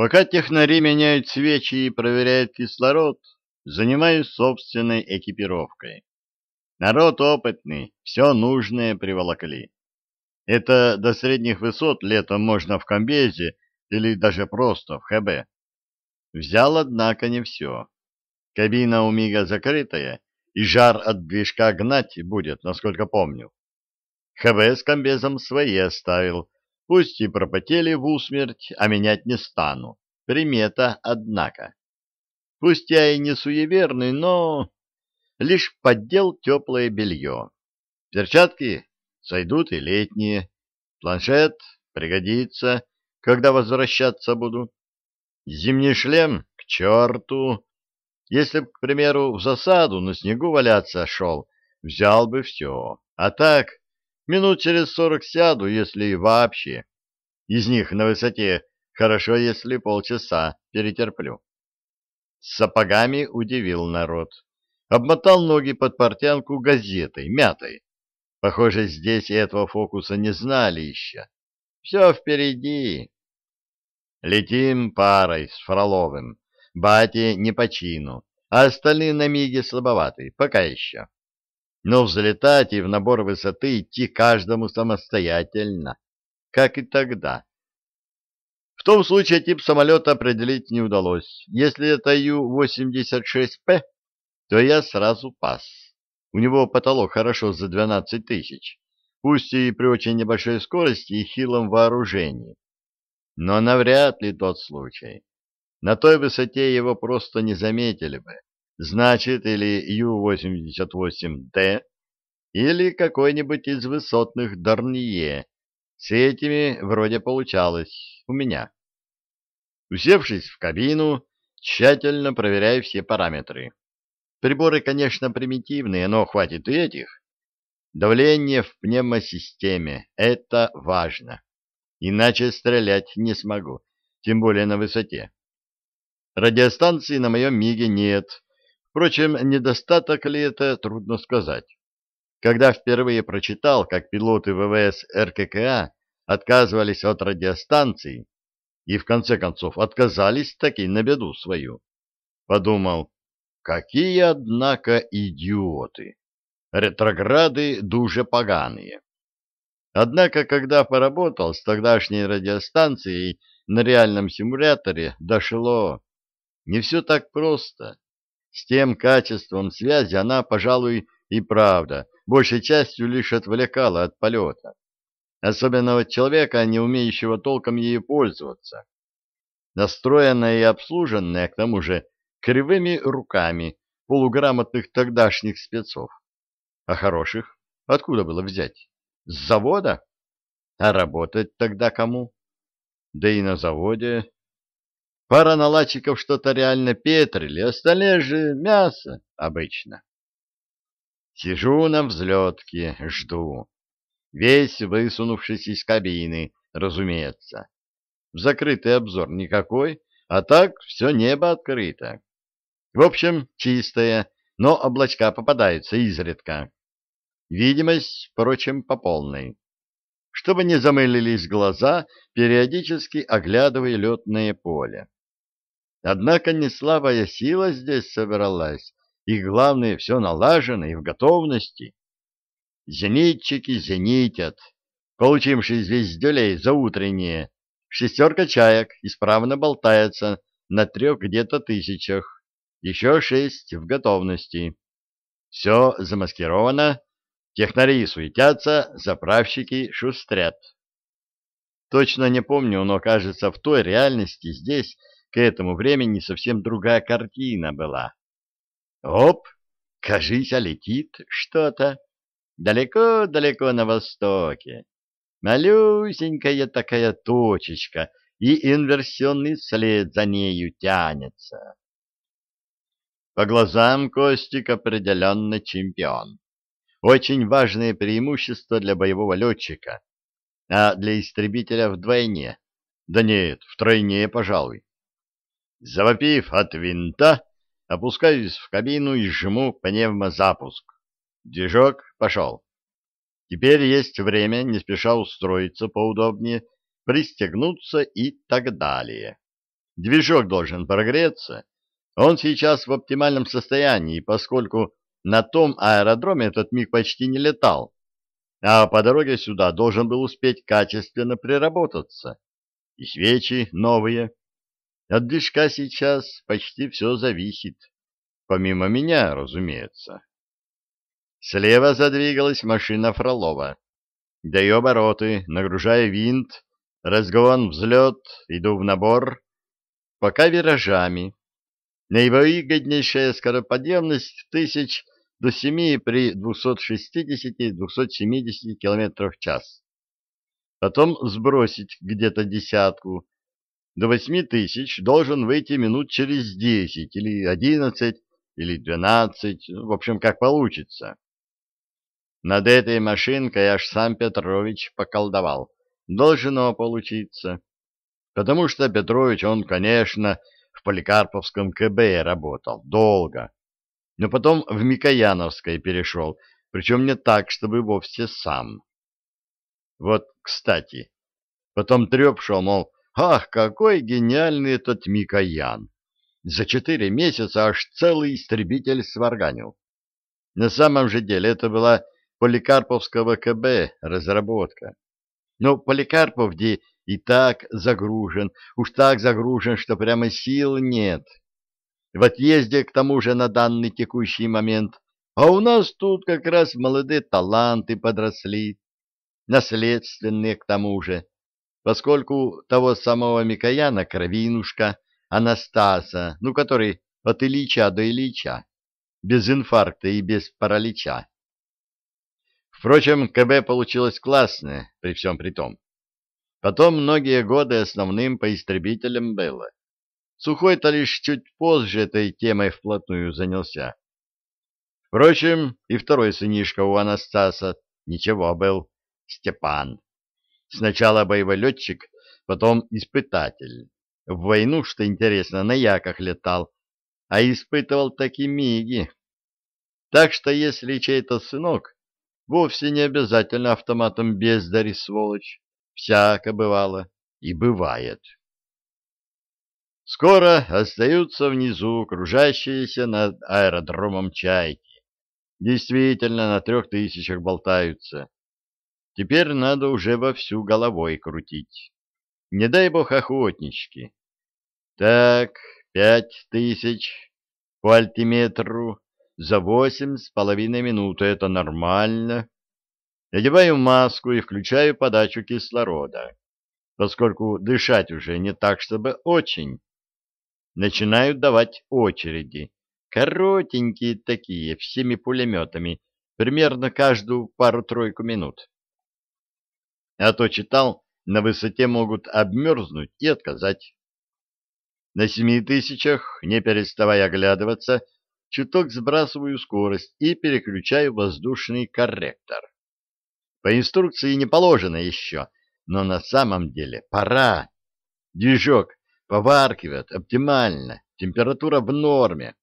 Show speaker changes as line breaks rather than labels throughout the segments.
Пока технари меняют свечи и проверяют кислород, занимаюсь собственной экипировкой. Народ опытный, все нужное приволокли. Это до средних высот летом можно в комбезе или даже просто в ХБ. Взял, однако, не все. Кабина у Мига закрытая, и жар от движка гнать будет, насколько помню. ХБ с комбезом свои оставил, пусть и пропотели в усмерть, а менять не стану. Примета, однако. Пусть я и не суеверный, но лишь поддел теплое белье. Перчатки сойдут и летние. Планшет пригодится, когда возвращаться буду. Зимний шлем к черту. Если б, к примеру, в засаду на снегу валяться шел, взял бы все. А так, минут через сорок сяду, если вообще. Из них на высоте хорошо, если полчаса перетерплю. С сапогами удивил народ. Обмотал ноги под портянку газетой, мятой. Похоже, здесь этого фокуса не знали еще. Все впереди. Летим парой с Фроловым. Бате не по чину, а остальные на миге слабоваты, пока еще. Но взлетать и в набор высоты идти каждому самостоятельно, как и тогда. В том случае тип самолета определить не удалось. Если это Ю-86П, то я сразу пас. У него потолок хорошо за 12 тысяч, пусть и при очень небольшой скорости и хилом вооружении. Но навряд ли тот случай. На той высоте его просто не заметили бы. Значит, или Ю-88Д, или какой-нибудь из высотных Дарнье. С этими вроде получалось у меня. Усевшись в кабину, тщательно проверяю все параметры. Приборы, конечно, примитивные, но хватит и этих. Давление в пневмосистеме — это важно. Иначе стрелять не смогу, тем более на высоте. Радиостанции на моем МИГе нет. Впрочем, недостаток ли это, трудно сказать. Когда впервые прочитал, как пилоты ВВС РККА отказывались от радиостанций и в конце концов отказались таки на беду свою, подумал, какие, однако, идиоты! Ретрограды дуже поганые. Однако, когда поработал с тогдашней радиостанцией на реальном симуляторе, дошло. Не все так просто. С тем качеством связи она, пожалуй, и правда, большей частью лишь отвлекала от полета. Особенно от человека, не умеющего толком ею пользоваться. Настроенная и обслуженная, к тому же, кривыми руками полуграмотных тогдашних спецов. А хороших откуда было взять? С завода? А работать тогда кому? Да и на заводе. Пара наладчиков что-то реально петрили, остальные же мясо обычно. Сижу на взлетке, жду. Весь высунувшись из кабины, разумеется. В закрытый обзор никакой, а так все небо открыто. В общем, чистое, но облачка попадаются изредка. Видимость, впрочем, по полной. Чтобы не замылились глаза, периодически оглядывая летное поле. Однако не слабая сила здесь собралась, и, главное, все налажено и в готовности. Зенитчики зенитят, получившие звездюлей за утреннее. Шестерка чаек исправно болтается на трех где-то тысячах, еще шесть в готовности. Все замаскировано, технари суетятся, заправщики шустрят. Точно не помню, но, кажется, в той реальности здесь к этому времени совсем другая картина была. Оп, кажись, летит что-то. Далеко-далеко на востоке. Малюсенькая такая точечка, и инверсионный след за нею тянется. По глазам Костик определенно чемпион. Очень важное преимущество для боевого летчика, а для истребителя вдвойне. Да нет, втройне, пожалуй. Завопив от винта, опускаюсь в кабину и жму пневмозапуск. Движок пошел. Теперь есть время не спеша устроиться поудобнее, пристегнуться и так далее. Движок должен прогреться. Он сейчас в оптимальном состоянии, поскольку на том аэродроме этот миг почти не летал, а по дороге сюда должен был успеть качественно приработаться. И свечи новые. От движка сейчас почти все зависит. Помимо меня, разумеется. Слева задвигалась машина Фролова. Даю обороты, нагружая винт, разгон, взлет, иду в набор, пока виражами. Наивыгоднейшая скороподъемность тысяч до 7 при 260-270 км в час. Потом сбросить где-то десятку. До 8 тысяч должен выйти минут через 10 или 11 или 12, в общем, как получится. Над этой машинкой аж сам Петрович поколдовал. Должно получиться. Потому что Петрович, он, конечно, в Поликарповском КБ работал долго, но потом в Микояновское перешел, причем не так, чтобы вовсе сам. Вот, кстати, потом треп шел, мол, ах, какой гениальный этот Микоян! За четыре месяца аж целый истребитель сварганил. На самом же деле это была Поликарповского КБ разработка. Но Поликарпов где и так загружен, уж так загружен, что прямо сил нет. В отъезде к тому же на данный текущий момент, а у нас тут как раз молодые таланты подросли, наследственные к тому же, поскольку того самого Микояна кровинушка Анастаса, ну, который от Ильича до Ильича, без инфаркта и без паралича. Впрочем, КБ получилось классное при всем при том. Потом многие годы основным по истребителям было. Сухой-то лишь чуть позже этой темой вплотную занялся. Впрочем, и второй сынишка у Анастаса ничего был, Степан. Сначала боевой летчик, потом испытатель. В войну, что интересно, на яках летал, а испытывал такие миги. Так что если чей-то сынок Вовсе не обязательно автоматом бездари, сволочь. Всяко бывало и бывает. Скоро остаются внизу кружащиеся над аэродромом чайки. Действительно, на трех тысячах болтаются. Теперь надо уже вовсю головой крутить. Не дай бог охотнички. Так, пять тысяч по альтиметру за восемь с половиной минут. Это нормально. Надеваю маску и включаю подачу кислорода, поскольку дышать уже не так, чтобы очень. Начинаю давать очереди. Коротенькие такие, всеми пулеметами, примерно каждую пару-тройку минут. А то читал, на высоте могут обмерзнуть и отказать. На семи тысячах, не переставая оглядываться, чуток сбрасываю скорость и переключаю воздушный корректор. По инструкции не положено еще, но на самом деле пора. Движок поваркивает оптимально, температура в норме.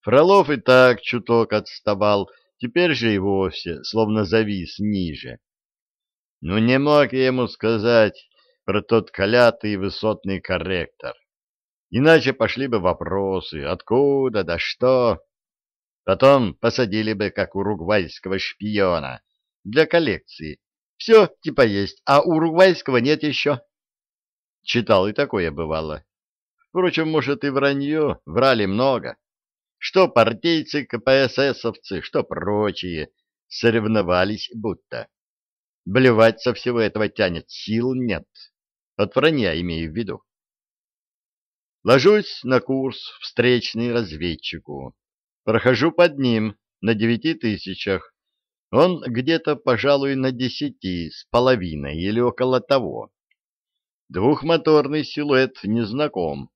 Фролов и так чуток отставал, теперь же и вовсе словно завис ниже. Ну не мог я ему сказать про тот колятый высотный корректор. Иначе пошли бы вопросы, откуда, да что. Потом посадили бы, как уругвайского шпиона, для коллекции. Все типа есть, а уругвайского нет еще. Читал и такое бывало. Впрочем, может и вранье, врали много. Что партийцы, КПССовцы, что прочие, соревновались будто. Блевать со всего этого тянет, сил нет. От вранья имею в виду. Ложусь на курс встречный разведчику. Прохожу под ним на девяти тысячах. Он где-то, пожалуй, на десяти с половиной или около того. Двухмоторный силуэт незнаком.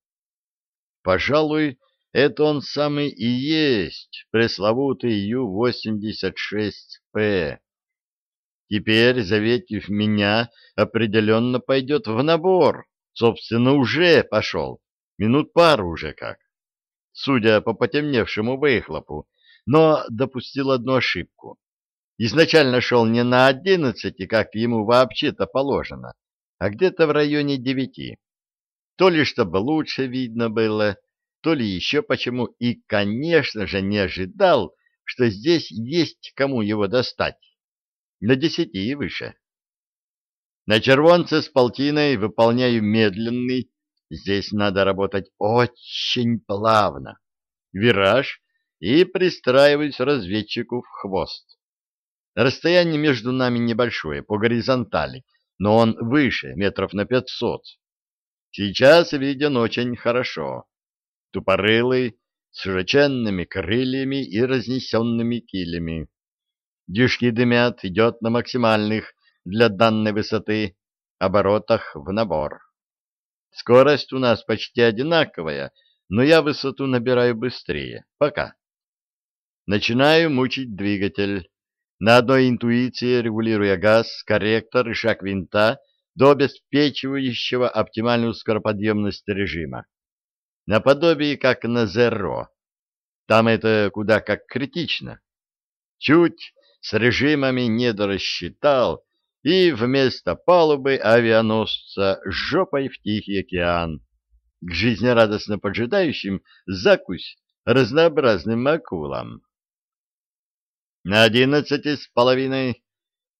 Пожалуй, это он самый и есть, пресловутый Ю-86П. Теперь, заветив меня, определенно пойдет в набор. Собственно, уже пошел. Минут пару уже как. Судя по потемневшему выхлопу, но допустил одну ошибку. Изначально шел не на одиннадцати, как ему вообще-то положено, а где-то в районе девяти. То ли чтобы лучше видно было, то ли еще почему, и, конечно же, не ожидал, что здесь есть кому его достать. На десяти и выше. На червонце с полтиной выполняю медленный, здесь надо работать очень плавно, вираж и пристраиваюсь разведчику в хвост. Расстояние между нами небольшое, по горизонтали, но он выше, метров на пятьсот. Сейчас виден очень хорошо. Тупорылый, с широченными крыльями и разнесенными килями. Дюшки дымят, идет на максимальных для данной высоты оборотах в набор. Скорость у нас почти одинаковая, но я высоту набираю быстрее. Пока. Начинаю мучить двигатель. На одной интуиции регулируя газ, корректор и шаг винта до обеспечивающего оптимальную скороподъемность режима. Наподобие как на Зеро. Там это куда как критично. Чуть с режимами не дорассчитал, и вместо палубы авианосца жопой в Тихий океан, к жизнерадостно поджидающим закусь разнообразным акулам. На одиннадцати с половиной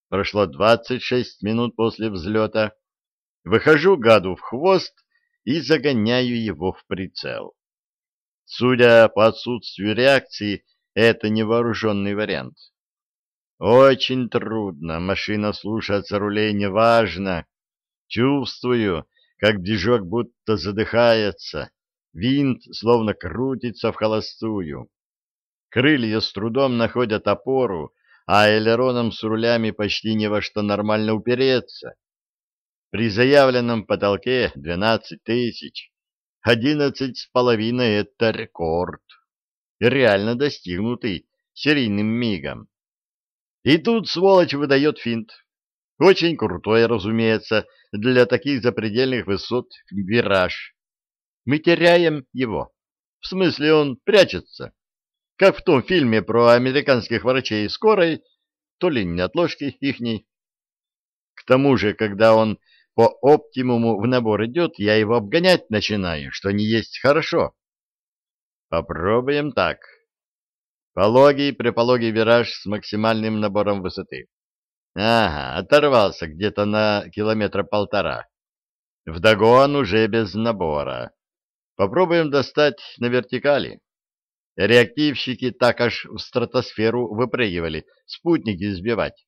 прошло двадцать шесть минут после взлета. Выхожу гаду в хвост и загоняю его в прицел. Судя по отсутствию реакции, это невооруженный вариант. Очень трудно, машина слушаться рулей неважно. Чувствую, как движок будто задыхается, винт словно крутится в холостую. Крылья с трудом находят опору, а элероном с рулями почти не во что нормально упереться. При заявленном потолке 12 тысяч, 11 с половиной — это рекорд, реально достигнутый серийным мигом. И тут сволочь выдает финт. Очень крутой, разумеется, для таких запредельных высот вираж. Мы теряем его. В смысле, он прячется. Как в том фильме про американских врачей скорой, то ли неотложки ихней. К тому же, когда он по оптимуму в набор идет, я его обгонять начинаю, что не есть хорошо. Попробуем так. Пологий, припологий вираж с максимальным набором высоты. Ага, оторвался где-то на километра полтора. Вдогон уже без набора. Попробуем достать на вертикали. Реактивщики так аж в стратосферу выпрыгивали, спутники сбивать.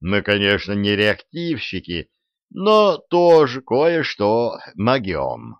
Мы, конечно, не реактивщики, но тоже кое-что могем.